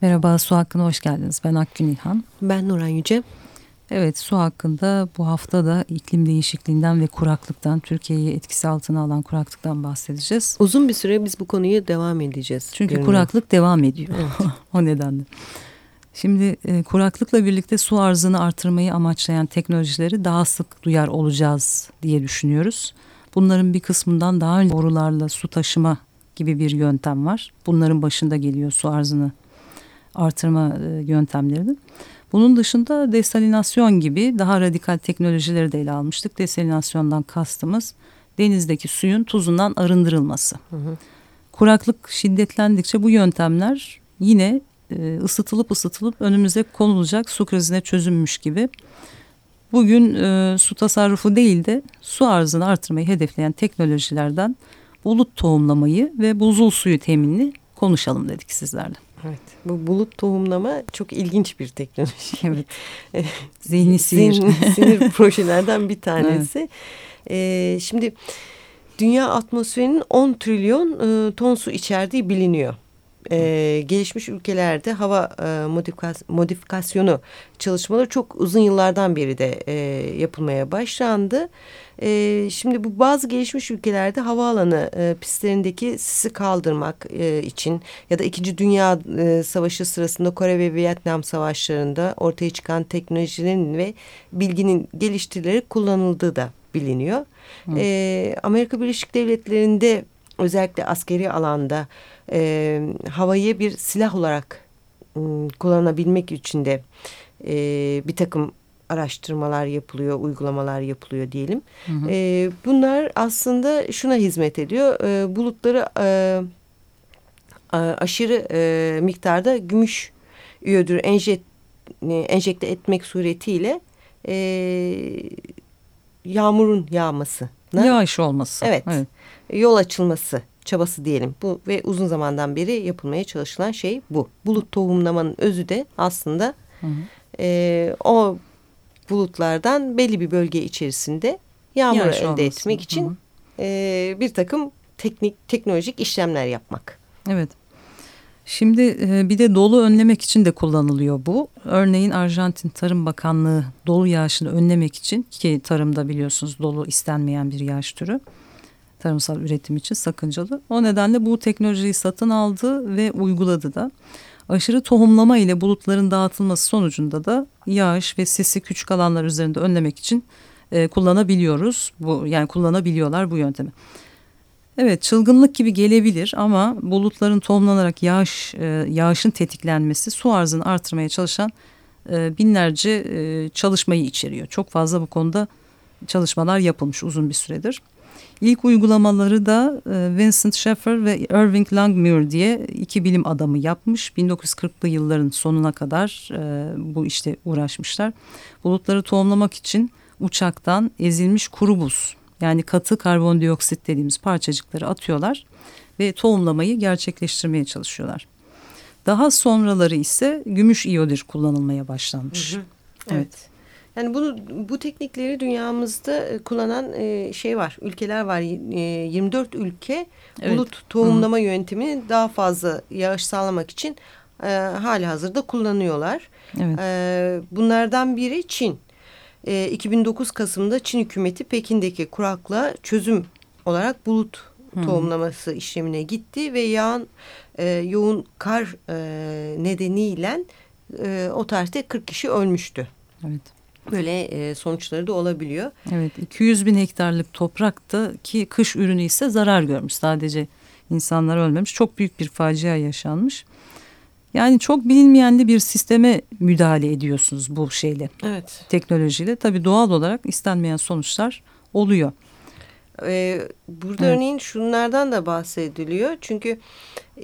Merhaba Su Hakkı'na hoş geldiniz. Ben Akgün İlhan. Ben Nuran Yüce. Evet su hakkında bu hafta da iklim değişikliğinden ve kuraklıktan Türkiye'yi etkisi altına alan kuraklıktan bahsedeceğiz. Uzun bir süre biz bu konuyu devam edeceğiz. Çünkü görünüyor. kuraklık devam ediyor evet. o nedenle. Şimdi e, kuraklıkla birlikte su arzını artırmayı amaçlayan teknolojileri daha sık duyar olacağız diye düşünüyoruz. Bunların bir kısmından daha önce borularla su taşıma gibi bir yöntem var. Bunların başında geliyor su arzını artırma e, yöntemleri. Bunun dışında desalinasyon gibi daha radikal teknolojileri de ele almıştık. Desalinasyondan kastımız denizdeki suyun tuzundan arındırılması. Hı hı. Kuraklık şiddetlendikçe bu yöntemler yine e, ısıtılıp ısıtılıp önümüze konulacak su krizine çözülmüş gibi. Bugün e, su tasarrufu değil de su arzını artırmayı hedefleyen teknolojilerden bulut tohumlamayı ve buzul suyu teminini konuşalım dedik sizlerle. Evet. Bu bulut tohumlama çok ilginç bir teknoloji. Evet. Zihni sinir. Zihni sinir projelerden bir tanesi. Evet. Ee, şimdi dünya atmosferinin 10 trilyon e, ton su içerdiği biliniyor. Ee, gelişmiş ülkelerde hava e, modifikasyonu çalışmaları çok uzun yıllardan beri de e, yapılmaya başlandı. E, şimdi bu bazı gelişmiş ülkelerde havaalanı e, pistlerindeki sisi kaldırmak e, için ya da İkinci Dünya e, Savaşı sırasında Kore ve Vietnam savaşlarında ortaya çıkan teknolojilerin ve bilginin geliştirilerek kullanıldığı da biliniyor. E, Amerika Birleşik Devletleri'nde özellikle askeri alanda e, havayı bir silah olarak e, kullanabilmek için de e, bir takım araştırmalar yapılıyor, uygulamalar yapılıyor diyelim. Hı hı. E, bunlar aslında şuna hizmet ediyor. E, bulutları e, aşırı e, miktarda gümüş iyodür e, enjekte etmek suretiyle e, yağmurun yağması. Yağış olması. Evet, evet. Yol açılması çabası diyelim. Bu ve uzun zamandan beri yapılmaya çalışılan şey bu. Bulut tohumlamanın özü de aslında hı hı. E, o bulutlardan belli bir bölge içerisinde yağmur Yağış elde olmasın. etmek için e, bir takım teknik teknolojik işlemler yapmak. Evet. Şimdi e, bir de dolu önlemek için de kullanılıyor bu. Örneğin Arjantin Tarım Bakanlığı dolu yağışını önlemek için ki tarımda biliyorsunuz dolu istenmeyen bir yağış türü. Tarımsal üretim için sakıncalı. O nedenle bu teknolojiyi satın aldı ve uyguladı da. Aşırı tohumlama ile bulutların dağıtılması sonucunda da yağış ve sisi küçük alanlar üzerinde önlemek için e, kullanabiliyoruz. Bu yani kullanabiliyorlar bu yöntemi. Evet çılgınlık gibi gelebilir ama bulutların tohumlanarak yağış e, yağışın tetiklenmesi su arzını artırmaya çalışan e, binlerce e, çalışmayı içeriyor. Çok fazla bu konuda çalışmalar yapılmış uzun bir süredir. İlk uygulamaları da Vincent Schaeffer ve Irving Langmuir diye iki bilim adamı yapmış. 1940'lı yılların sonuna kadar bu işte uğraşmışlar. Bulutları tohumlamak için uçaktan ezilmiş kuru buz yani katı karbondioksit dediğimiz parçacıkları atıyorlar ve tohumlamayı gerçekleştirmeye çalışıyorlar. Daha sonraları ise gümüş iyodir kullanılmaya başlanmış. Hı hı. Evet. evet. Yani bunu bu teknikleri dünyamızda e, kullanan e, şey var, ülkeler var. 24 e, ülke evet. bulut tohumlama Hı. yöntemini daha fazla yağış sağlamak için hali hazırda kullanıyorlar. Evet. Bunlardan biri Çin. 2009 Kasım'da Çin hükümeti Pekin'deki kuraklığa çözüm olarak bulut Hı. tohumlaması işlemine gitti ve yağan yoğun kar nedeniyle o tarihte 40 kişi ölmüştü. Evet böyle e, sonuçları da olabiliyor. Evet 200 bin hektarlık toprakta ki kış ürünü ise zarar görmüş sadece insanlar ölmemiş çok büyük bir facia yaşanmış. Yani çok bilinmeyen de bir sisteme müdahale ediyorsunuz bu şeyle. Evet. Teknolojiyle tabii doğal olarak istenmeyen sonuçlar oluyor. Ee, burada evet. örneğin şunlardan da bahsediliyor. Çünkü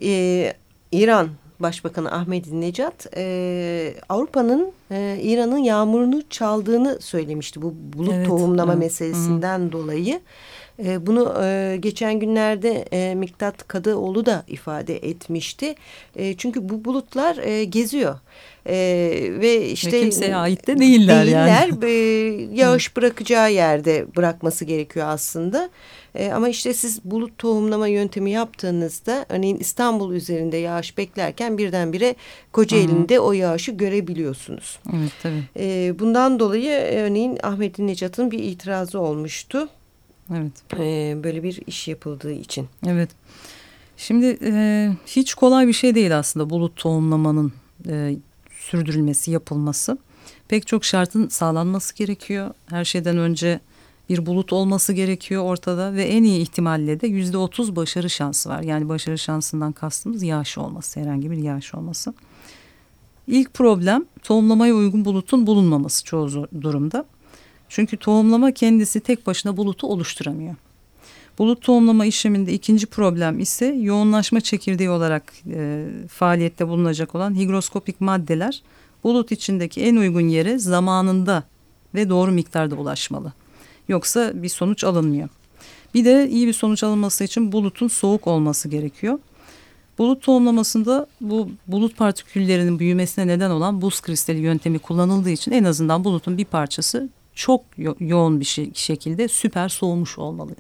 e, İran Başbakanı Ahmet Necat e, Avrupa'nın e, İran'ın yağmurunu çaldığını söylemişti bu bulut evet, tohumlama evet. meselesinden Hı. dolayı E, bunu e, geçen günlerde e, Miktat Kadıoğlu da ifade etmişti. E, çünkü bu bulutlar e, geziyor. E, ve işte ve kimseye ait de değiller, değiller yani. E, yağış bırakacağı yerde bırakması gerekiyor aslında. E, ama işte siz bulut tohumlama yöntemi yaptığınızda örneğin İstanbul üzerinde yağış beklerken birdenbire Kocaeli'nde o yağışı görebiliyorsunuz. Evet tabii. E, bundan dolayı örneğin Ahmet Necat'ın bir itirazı olmuştu. Evet. E, böyle bir iş yapıldığı için. Evet. Şimdi e, hiç kolay bir şey değil aslında bulut tohumlamanın e, sürdürülmesi, yapılması. Pek çok şartın sağlanması gerekiyor. Her şeyden önce bir bulut olması gerekiyor ortada ve en iyi ihtimalle de yüzde otuz başarı şansı var. Yani başarı şansından kastımız yağış olması, herhangi bir yağış olması. İlk problem tohumlamaya uygun bulutun bulunmaması çoğu durumda. Çünkü tohumlama kendisi tek başına bulutu oluşturamıyor. Bulut tohumlama işleminde ikinci problem ise yoğunlaşma çekirdeği olarak e, faaliyette bulunacak olan higroskopik maddeler bulut içindeki en uygun yere zamanında ve doğru miktarda ulaşmalı. Yoksa bir sonuç alınmıyor. Bir de iyi bir sonuç alınması için bulutun soğuk olması gerekiyor. Bulut tohumlamasında bu bulut partiküllerinin büyümesine neden olan buz kristali yöntemi kullanıldığı için en azından bulutun bir parçası çok yo yoğun bir şey, şekilde süper soğumuş olmalı.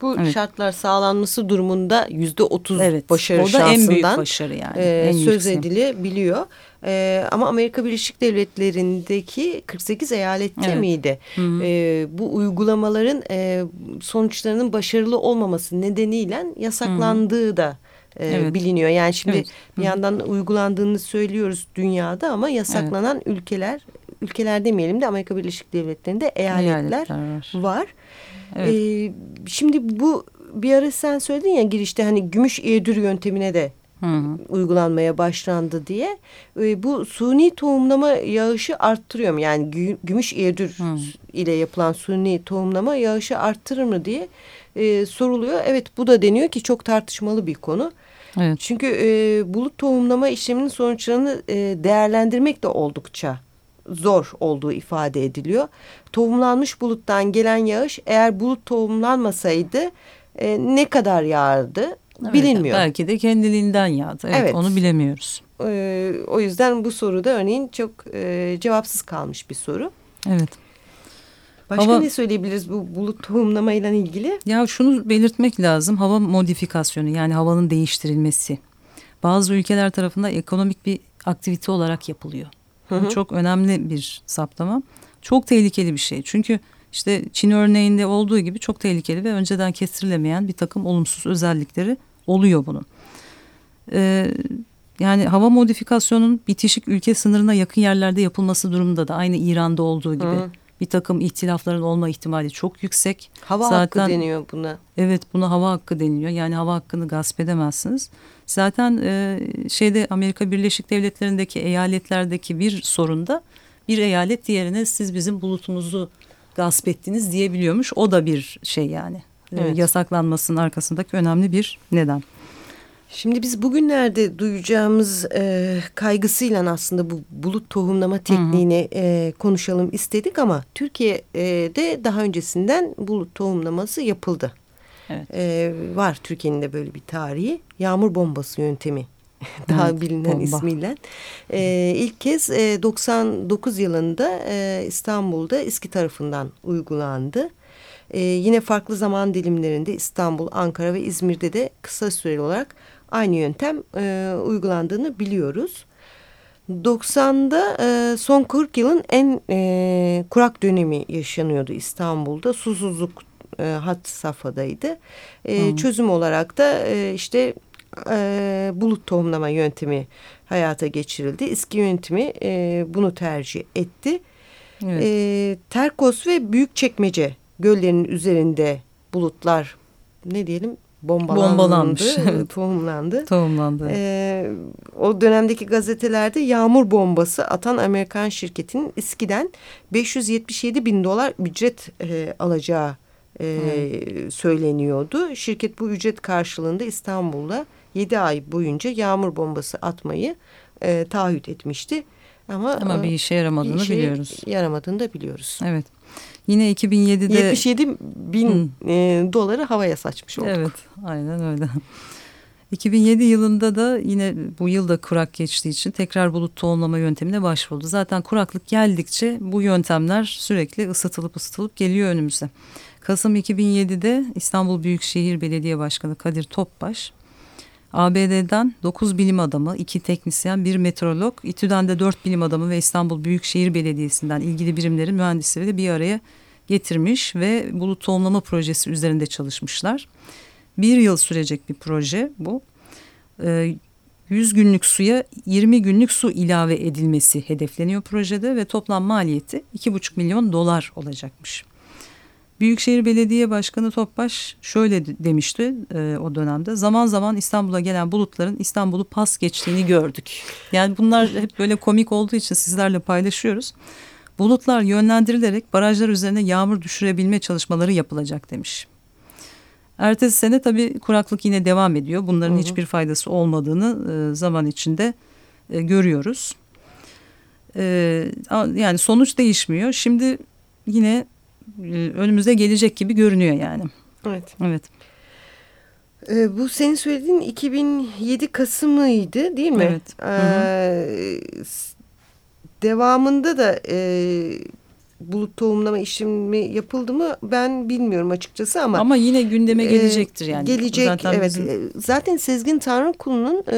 Bu evet. şartlar sağlanması durumunda yüzde otuz evet, başarı o da şansından en büyük başarı yani. E, en söz edilebiliyor. E, ama Amerika Birleşik Devletleri'ndeki 48 eyalette evet. miydi? E, bu uygulamaların e, sonuçlarının başarılı olmaması nedeniyle yasaklandığı Hı. da e, evet. biliniyor. Yani şimdi evet. bir yandan uygulandığını söylüyoruz dünyada ama yasaklanan evet. ülkeler ülkeler demeyelim de Amerika Birleşik Devletleri'nde eyaletler, eyaletler var. var. Evet. Ee, şimdi bu bir ara sen söyledin ya girişte hani gümüş iyedür yöntemine de Hı hı. uygulanmaya başlandı diye. E, bu suni tohumlama yağışı arttırıyor mu? Yani gü gümüş iyedür hı. ile yapılan suni tohumlama yağışı arttırır mı diye e, soruluyor. Evet bu da deniyor ki çok tartışmalı bir konu. Evet. Çünkü e, bulut tohumlama işleminin sonuçlarını e, değerlendirmek de oldukça zor olduğu ifade ediliyor. Tohumlanmış buluttan gelen yağış eğer bulut tohumlanmasaydı e, ne kadar yağardı evet, bilinmiyor. Belki de kendiliğinden yağdı. Evet, evet. onu bilemiyoruz. E, o yüzden bu soruda örneğin çok e, cevapsız kalmış bir soru. Evet. Başka hava, ne söyleyebiliriz bu bulut tohumlamayla ilgili? Ya şunu belirtmek lazım. Hava modifikasyonu yani havanın değiştirilmesi. Bazı ülkeler tarafından ekonomik bir aktivite olarak yapılıyor. Hı hı. Bu çok önemli bir saptama. Çok tehlikeli bir şey. Çünkü işte Çin örneğinde olduğu gibi çok tehlikeli ve önceden kestirilemeyen bir takım olumsuz özellikleri oluyor bunun. Ee, yani hava modifikasyonun bitişik ülke sınırına yakın yerlerde yapılması durumunda da aynı İran'da olduğu gibi. Hı bir takım ihtilafların olma ihtimali çok yüksek. Hava Zaten, hakkı deniyor buna. Evet buna hava hakkı deniliyor. Yani hava hakkını gasp edemezsiniz. Zaten e, şeyde Amerika Birleşik Devletleri'ndeki eyaletlerdeki bir sorunda bir eyalet diğerine siz bizim bulutumuzu gasp ettiniz diyebiliyormuş. O da bir şey yani. E, evet. E, yasaklanmasının arkasındaki önemli bir neden. Şimdi biz bugünlerde duyacağımız e, kaygısıyla aslında bu bulut tohumlama tekniğini E, konuşalım istedik ama Türkiye'de daha öncesinden bulut tohumlaması yapıldı. Evet. E, var Türkiye'nin de böyle bir tarihi. Yağmur bombası yöntemi daha evet, bilinen bomba. ismiyle. E, ilk kez e, 99 yılında e, İstanbul'da İSKİ tarafından uygulandı. E, yine farklı zaman dilimlerinde İstanbul, Ankara ve İzmir'de de kısa süreli olarak aynı yöntem e, uygulandığını biliyoruz. 90'da e, son 40 yılın en e, kurak dönemi yaşanıyordu İstanbul'da. Susuzluk e, hat safhadaydı. E, hmm. Çözüm olarak da e, işte e, bulut tohumlama yöntemi hayata geçirildi. İSKİ yöntemi e, bunu tercih etti. Evet. E, Terkos ve Büyükçekmece göllerinin üzerinde bulutlar ne diyelim bombalandı, bombalanmış. tohumlandı. Tohumlandı. Ee, o dönemdeki gazetelerde yağmur bombası atan Amerikan şirketinin İSKİ'den 577 bin dolar ücret e, alacağı e, hmm. söyleniyordu. Şirket bu ücret karşılığında İstanbul'da 7 ay boyunca yağmur bombası atmayı e, taahhüt etmişti. Ama, Ama bir işe yaramadığını bir işe biliyoruz. Yaramadığını da biliyoruz. Evet. Yine 2007'de 77 bin e, doları havaya saçmış olduk. Evet, aynen öyle. 2007 yılında da yine bu yılda kurak geçtiği için tekrar bulut tohumlama yöntemine başvuruldu. Zaten kuraklık geldikçe bu yöntemler sürekli ısıtılıp ısıtılıp geliyor önümüze. Kasım 2007'de İstanbul Büyükşehir Belediye Başkanı Kadir Topbaş, ABD'den 9 bilim adamı, 2 teknisyen, 1 meteorolog, İTÜ'den de 4 bilim adamı ve İstanbul Büyükşehir Belediyesi'nden ilgili birimlerin mühendisleri bir araya getirmiş ve bulut tohumlama projesi üzerinde çalışmışlar. Bir yıl sürecek bir proje bu. 100 ee, günlük suya 20 günlük su ilave edilmesi hedefleniyor projede ve toplam maliyeti 2,5 milyon dolar olacakmış. Büyükşehir Belediye Başkanı Topbaş şöyle demişti e, o dönemde. Zaman zaman İstanbul'a gelen bulutların İstanbul'u pas geçtiğini gördük. Yani bunlar hep böyle komik olduğu için sizlerle paylaşıyoruz. Bulutlar yönlendirilerek barajlar üzerine yağmur düşürebilme çalışmaları yapılacak demiş. Ertesi sene tabii kuraklık yine devam ediyor. Bunların hı hı. hiçbir faydası olmadığını e, zaman içinde e, görüyoruz. E, yani sonuç değişmiyor. Şimdi yine önümüze gelecek gibi görünüyor yani. Evet. Evet. E, bu senin söylediğin 2007 Kasım'ıydı değil mi? Evet. Ee, devamında da e, bulut tohumlama işlemi yapıldı mı ben bilmiyorum açıkçası ama. Ama yine gündeme gelecektir yani. Gelecek zaten evet. Bizim... E, zaten Sezgin Tanrıkulu'nun e,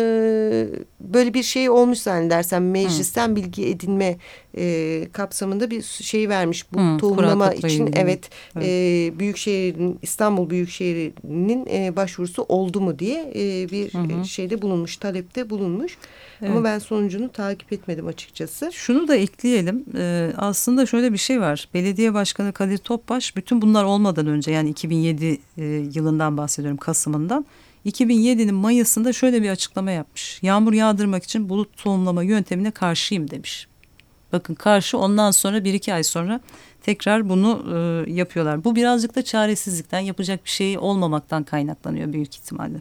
böyle bir şey olmuş zannedersem meclisten Hı. bilgi edinme e, kapsamında bir şey vermiş bu Hı, tohumlama için. Evet, evet. E, Büyükşehir'in İstanbul Büyükşehir'in e, başvurusu oldu mu diye e, bir Hı -hı. şeyde bulunmuş, talepte bulunmuş. Evet. Ama ben sonucunu takip etmedim açıkçası. Şunu da ekleyelim. Ee, aslında şöyle bir şey var. Belediye Başkanı Kadir Topbaş bütün bunlar olmadan önce yani 2007 e, yılından bahsediyorum Kasım'ından. 2007'nin Mayıs'ında şöyle bir açıklama yapmış. Yağmur yağdırmak için bulut tohumlama yöntemine karşıyım demiş. Bakın karşı ondan sonra bir iki ay sonra tekrar bunu e, yapıyorlar. Bu birazcık da çaresizlikten yapacak bir şey olmamaktan kaynaklanıyor büyük ihtimalle.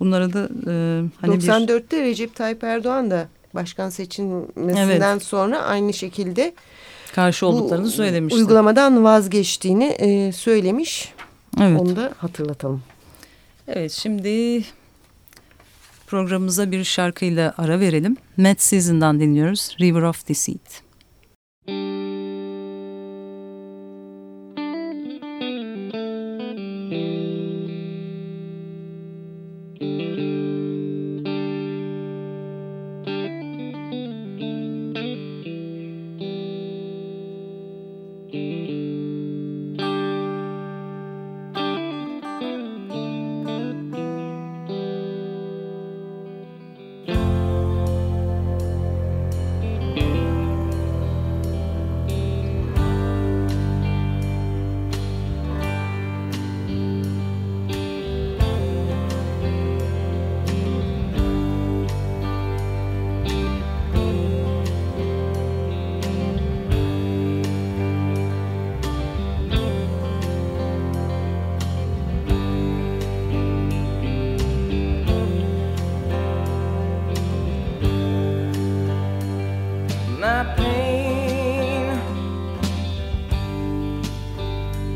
Bunları da e, hani 94'te bir... Recep Tayyip Erdoğan da başkan seçilmesinden evet. sonra aynı şekilde karşı olduklarını söylemişti. Uygulamadan vazgeçtiğini e, söylemiş. Evet. Onu da hatırlatalım. Evet şimdi programımıza bir şarkıyla ara verelim. Mad Season'dan dinliyoruz. River of Deceit.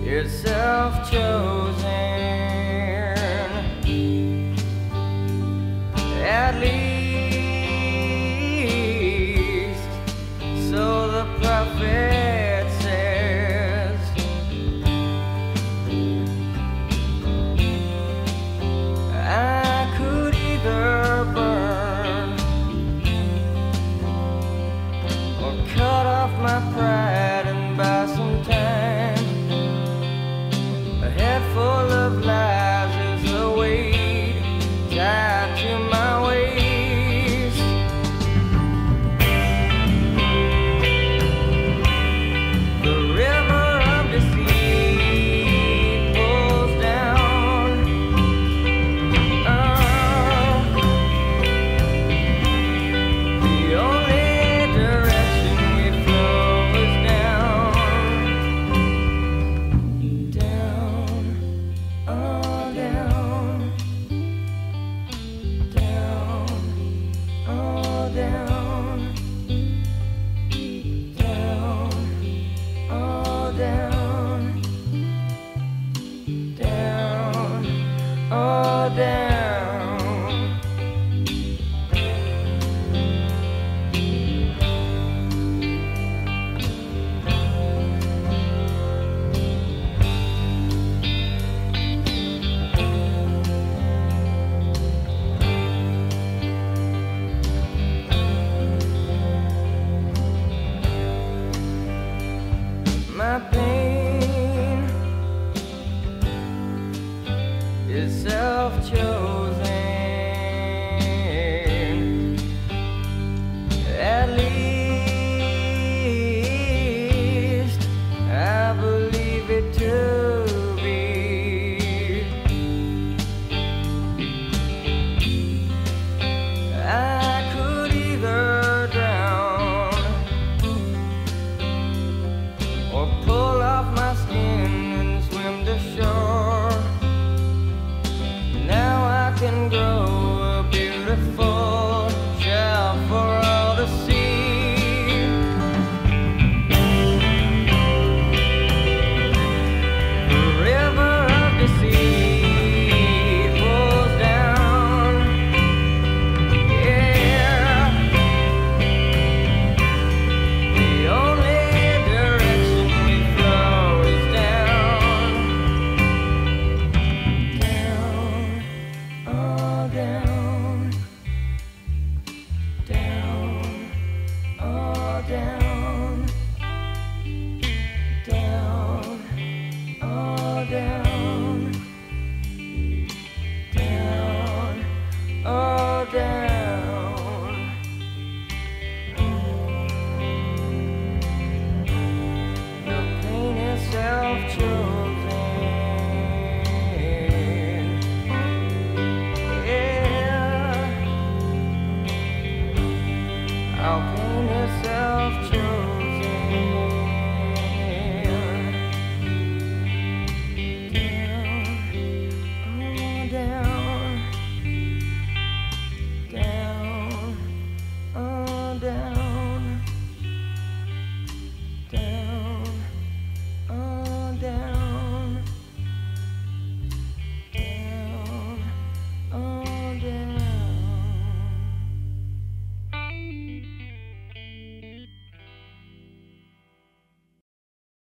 yourself chosen.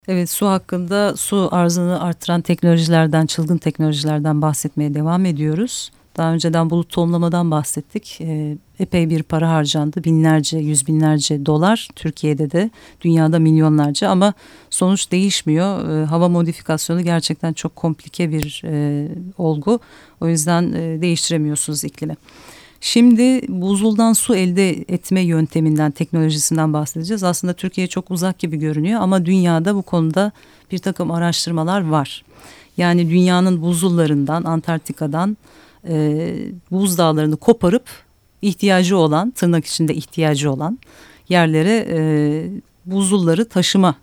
Evet su hakkında su arzını artıran teknolojilerden, çılgın teknolojilerden bahsetmeye devam ediyoruz. Daha önceden bulut tohumlamadan bahsettik. E, epey bir para harcandı. Binlerce, yüz binlerce dolar. Türkiye'de de dünyada milyonlarca ama sonuç değişmiyor. E, hava modifikasyonu gerçekten çok komplike bir e, olgu. O yüzden e, değiştiremiyorsunuz iklimi. Şimdi buzuldan su elde etme yönteminden, teknolojisinden bahsedeceğiz. Aslında Türkiye çok uzak gibi görünüyor ama dünyada bu konuda bir takım araştırmalar var. Yani dünyanın buzullarından, Antarktika'dan e, buzdağlarını koparıp ihtiyacı olan, tırnak içinde ihtiyacı olan yerlere e, buzulları taşıma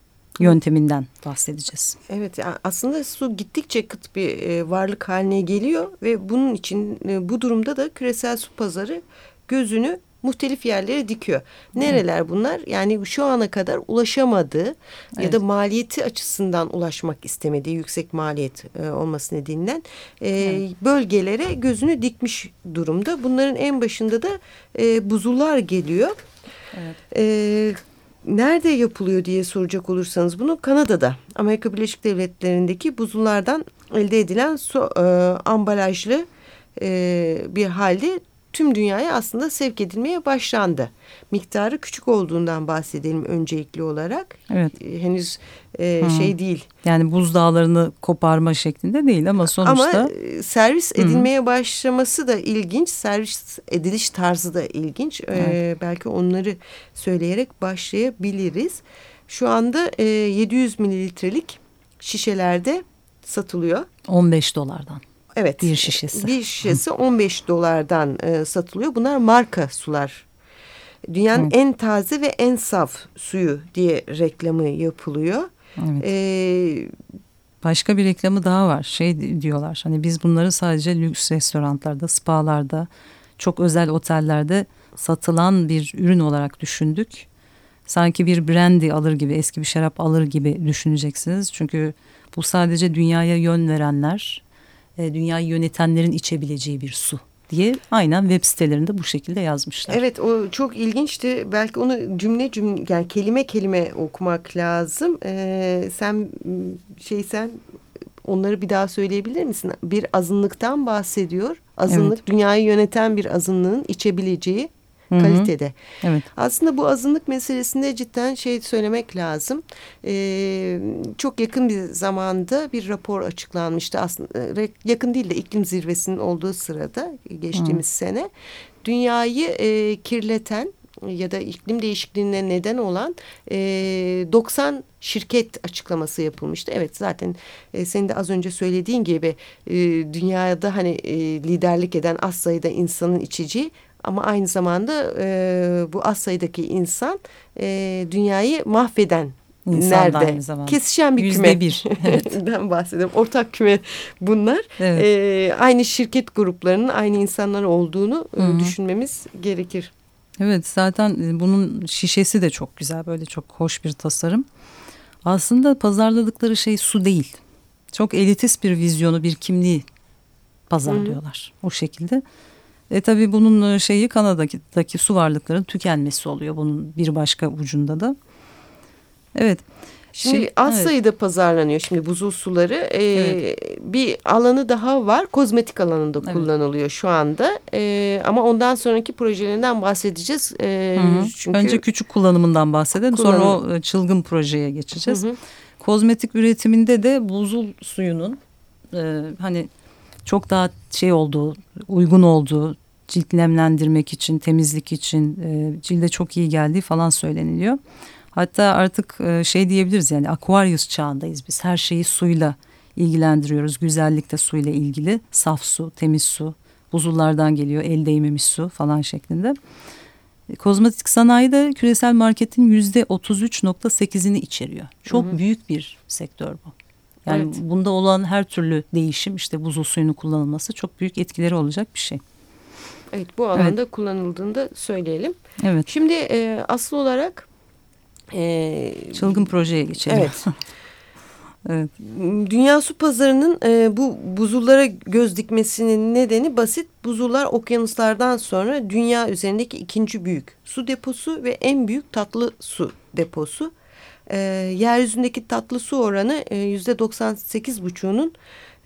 yönteminden bahsedeceğiz. Evet aslında su gittikçe kıt bir e, varlık haline geliyor ve bunun için e, bu durumda da küresel su pazarı gözünü muhtelif yerlere dikiyor. Nereler bunlar? Yani şu ana kadar ulaşamadığı evet. ya da maliyeti açısından ulaşmak istemediği yüksek maliyet e, olması nedeniyle e, evet. bölgelere gözünü dikmiş durumda. Bunların en başında da e, buzullar geliyor. Evet. E, nerede yapılıyor diye soracak olursanız bunu Kanada'da Amerika Birleşik Devletleri'ndeki buzullardan elde edilen su e, ambalajlı e, bir halde tüm dünyaya aslında sevk edilmeye başlandı. Miktarı küçük olduğundan bahsedelim öncelikli olarak. Evet. E, henüz e, şey değil. Yani buzdağlarını koparma şeklinde değil ama sonuçta. Ama e, servis edilmeye Hı. başlaması da ilginç. Servis ediliş tarzı da ilginç. E, evet. E, belki onları söyleyerek başlayabiliriz. Şu anda e, 700 mililitrelik şişelerde satılıyor. 15 dolardan. Evet. Bir şişesi. Bir şişesi 15 dolardan e, satılıyor. Bunlar marka sular. Dünyanın evet. en taze ve en saf suyu diye reklamı yapılıyor. Evet. Ee, Başka bir reklamı daha var. Şey diyorlar hani biz bunları sadece lüks restoranlarda, spalarda, çok özel otellerde satılan bir ürün olarak düşündük. Sanki bir brandy alır gibi, eski bir şarap alır gibi düşüneceksiniz. Çünkü bu sadece dünyaya yön verenler, e, dünyayı yönetenlerin içebileceği bir su diye aynen web sitelerinde bu şekilde yazmışlar. Evet o çok ilginçti. Belki onu cümle cümle yani kelime kelime okumak lazım. Ee, sen şey sen onları bir daha söyleyebilir misin? Bir azınlıktan bahsediyor. Azınlık evet. dünyayı yöneten bir azınlığın içebileceği Hı -hı. kalitede. Evet. Aslında bu azınlık meselesinde cidden şey söylemek lazım. Ee, çok yakın bir zamanda bir rapor açıklanmıştı. Aslında yakın değil de iklim zirvesinin olduğu sırada geçtiğimiz Hı. sene dünyayı e, kirleten ya da iklim değişikliğine neden olan e, 90 şirket açıklaması yapılmıştı. Evet zaten e, senin de az önce söylediğin gibi e, dünyada hani e, liderlik eden az sayıda insanın içeceği ama aynı zamanda e, bu az sayıdaki insan e, dünyayı mahveden İnsan nerede? Kesişen bir Yüzde küme. bir. Evet. ben bahsediyorum. Ortak küme bunlar. Evet. Ee, aynı şirket gruplarının aynı insanlar olduğunu Hı -hı. düşünmemiz gerekir. Evet zaten e, bunun şişesi de çok güzel böyle çok hoş bir tasarım. Aslında pazarladıkları şey su değil. Çok elitist bir vizyonu bir kimliği pazarlıyorlar Hı. o şekilde. E tabii bunun e, şeyi Kanada'daki su varlıklarının tükenmesi oluyor bunun bir başka ucunda da. Evet. Şimdi şey, az evet. sayıda pazarlanıyor şimdi buzul suları. Ee, evet. Bir alanı daha var. Kozmetik alanında evet. kullanılıyor şu anda. Ee, ama ondan sonraki projelerinden bahsedeceğiz. Ee, hı hı. Çünkü Önce küçük kullanımından bahsedelim. Kullanım. Sonra o e, çılgın projeye geçeceğiz. Hı hı. Kozmetik üretiminde de buzul suyunun e, hani çok daha şey olduğu, uygun olduğu, cilt nemlendirmek için, temizlik için, e, cilde çok iyi geldiği falan söyleniliyor. Hatta artık e, şey diyebiliriz yani Aquarius çağındayız biz. Her şeyi suyla ilgilendiriyoruz. Güzellik de suyla ilgili. Saf su, temiz su, buzullardan geliyor, el değmemiş su falan şeklinde. E, kozmetik sanayi de küresel marketin yüzde 33.8'ini içeriyor. Çok hı hı. büyük bir sektör bu. Yani evet. bunda olan her türlü değişim işte buzul suyunu kullanılması çok büyük etkileri olacak bir şey. Evet bu alanda evet. kullanıldığında söyleyelim. Evet. Şimdi e, asıl olarak e, Çılgın projeye geçelim. Evet. evet. Dünya su pazarının e, bu buzullara göz dikmesinin nedeni basit. Buzullar okyanuslardan sonra dünya üzerindeki ikinci büyük su deposu ve en büyük tatlı su deposu. E, yeryüzündeki tatlı su oranı e, yüzde 98 buçuğunun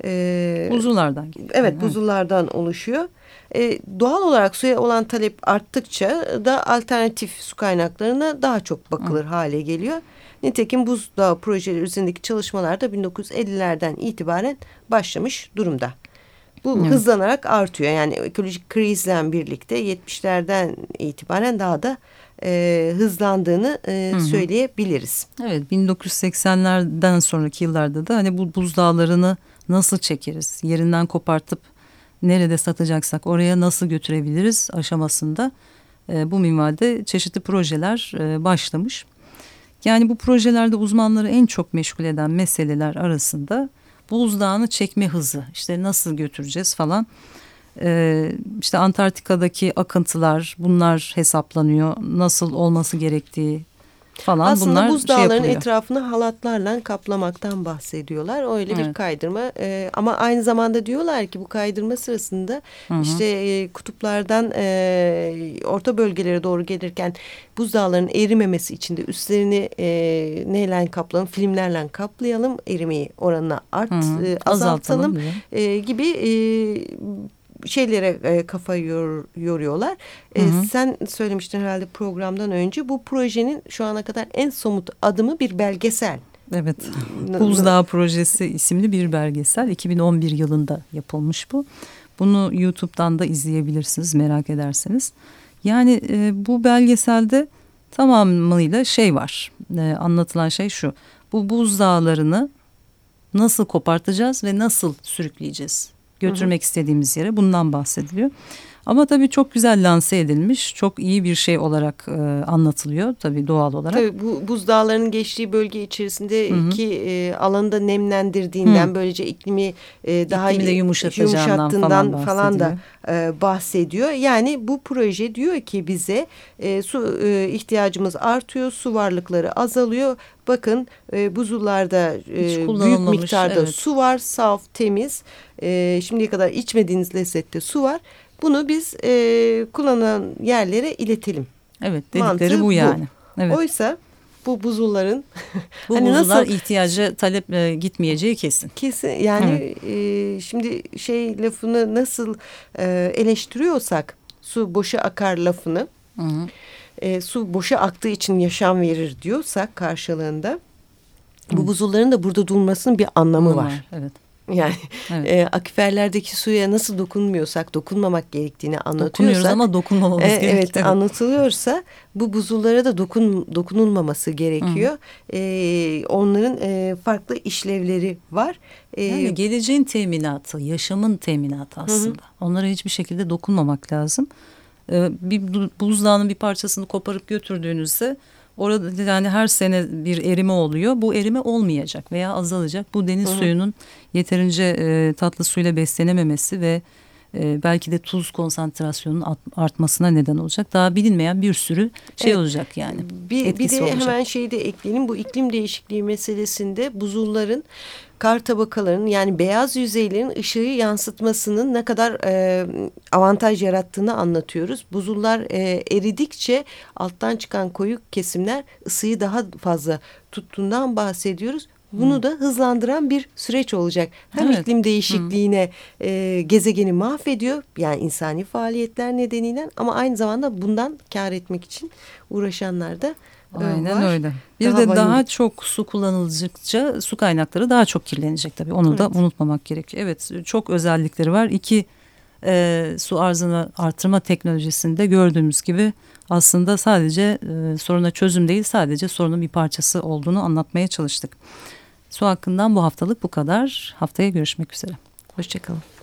e, buzullardan. Evet buzullardan oluşuyor. E, doğal olarak suya olan talep arttıkça da alternatif su kaynaklarına daha çok bakılır Hı. hale geliyor. Nitekim buzdağı projeleri üzerindeki çalışmalar da 1950'lerden itibaren başlamış durumda. Bu evet. hızlanarak artıyor. Yani ekolojik krizle birlikte 70'lerden itibaren daha da e, hızlandığını e, hı hı. söyleyebiliriz. Evet 1980'lerden sonraki yıllarda da hani bu buzdağlarını nasıl çekeriz? Yerinden kopartıp nerede satacaksak oraya nasıl götürebiliriz aşamasında e, bu minvalde çeşitli projeler e, başlamış. Yani bu projelerde uzmanları en çok meşgul eden meseleler arasında buzdağını çekme hızı işte nasıl götüreceğiz falan. Ee, işte Antarktika'daki akıntılar bunlar hesaplanıyor nasıl olması gerektiği falan Aslında bunlar buz şey etrafını halatlarla kaplamaktan bahsediyorlar. Öyle evet. bir kaydırma e, ama aynı zamanda diyorlar ki bu kaydırma sırasında Hı -hı. işte e, kutuplardan e, orta bölgelere doğru gelirken buz dağlarının erimemesi için de üstlerini e, neyle kaplayalım filmlerle kaplayalım erimeyi oranına art Hı -hı. E, azaltalım, azaltalım e, gibi e, şeylere e, kafa yor, yoruyorlar. E, hı hı. Sen söylemiştin herhalde programdan önce bu projenin şu ana kadar en somut adımı bir belgesel. Evet. Buzdağ Projesi isimli bir belgesel 2011 yılında yapılmış bu. Bunu YouTube'dan da izleyebilirsiniz merak ederseniz. Yani e, bu belgeselde tamamıyla şey var. E, anlatılan şey şu. Bu buzdağlarını nasıl kopartacağız ve nasıl sürükleyeceğiz? Götürmek hı hı. istediğimiz yere bundan bahsediliyor. Ama tabii çok güzel lanse edilmiş, çok iyi bir şey olarak e, anlatılıyor tabii doğal olarak. Tabii bu buzdağlarının geçtiği bölge içerisinde Hı -hı. ki e, alanı da nemlendirdiğinden Hı. böylece iklimi e, daha iklimi de yumuşattığından falan, falan da e, bahsediyor. Yani bu proje diyor ki bize e, su e, ihtiyacımız artıyor, su varlıkları azalıyor. Bakın e, buzullarda e, büyük miktarda evet. su var, saf, temiz. E, şimdiye kadar içmediğiniz lezzette su var. Bunu biz e, kullanan yerlere iletelim. Evet dedikleri Mantığı bu yani. Bu. Evet. Oysa bu buzulların bu hani buzullar nasıl, ihtiyacı talep e, gitmeyeceği kesin. Kesin yani e, şimdi şey lafını nasıl e, eleştiriyorsak su boşa akar lafını Hı. E, su boşa aktığı için yaşam verir diyorsak karşılığında bu hı. buzulların da burada durmasının bir anlamı hı, var. Evet. Yani evet. e, aküferlerdeki suya nasıl dokunmuyorsak, dokunmamak gerektiğini anlatıyorsak. Dokunuyoruz ama dokunmamamız e, gerekiyor. Evet, evet anlatılıyorsa bu buzullara da dokun, dokunulmaması gerekiyor. E, onların e, farklı işlevleri var. E, yani geleceğin teminatı, yaşamın teminatı aslında. Hı. Onlara hiçbir şekilde dokunmamak lazım. E, bir buzdağının bir parçasını koparıp götürdüğünüzde Orada yani her sene bir erime oluyor. Bu erime olmayacak veya azalacak. Bu deniz Hı-hı. suyunun yeterince e, tatlı suyla beslenememesi ve e, belki de tuz konsantrasyonunun artmasına neden olacak. Daha bilinmeyen bir sürü şey evet. olacak yani. Bir, bir de olacak. hemen şeyi de ekleyelim. Bu iklim değişikliği meselesinde buzulların kar tabakalarının yani beyaz yüzeylerin ışığı yansıtmasının ne kadar e, avantaj yarattığını anlatıyoruz. Buzullar e, eridikçe alttan çıkan koyu kesimler ısıyı daha fazla tuttuğundan bahsediyoruz. Bunu da hızlandıran bir süreç olacak. Hem evet. iklim değişikliğine e, gezegeni mahvediyor yani insani faaliyetler nedeniyle ama aynı zamanda bundan kar etmek için uğraşanlar da e, Aynen var. öyle. Bir daha de bayım. daha çok su kullanıldıkça su kaynakları daha çok kirlenecek tabii. Onu evet. da unutmamak gerekiyor. Evet çok özellikleri var. İki e, su arzını artırma teknolojisinde gördüğümüz gibi aslında sadece e, soruna çözüm değil sadece sorunun bir parçası olduğunu anlatmaya çalıştık. Su hakkından bu haftalık bu kadar. Haftaya görüşmek üzere. Hoşçakalın.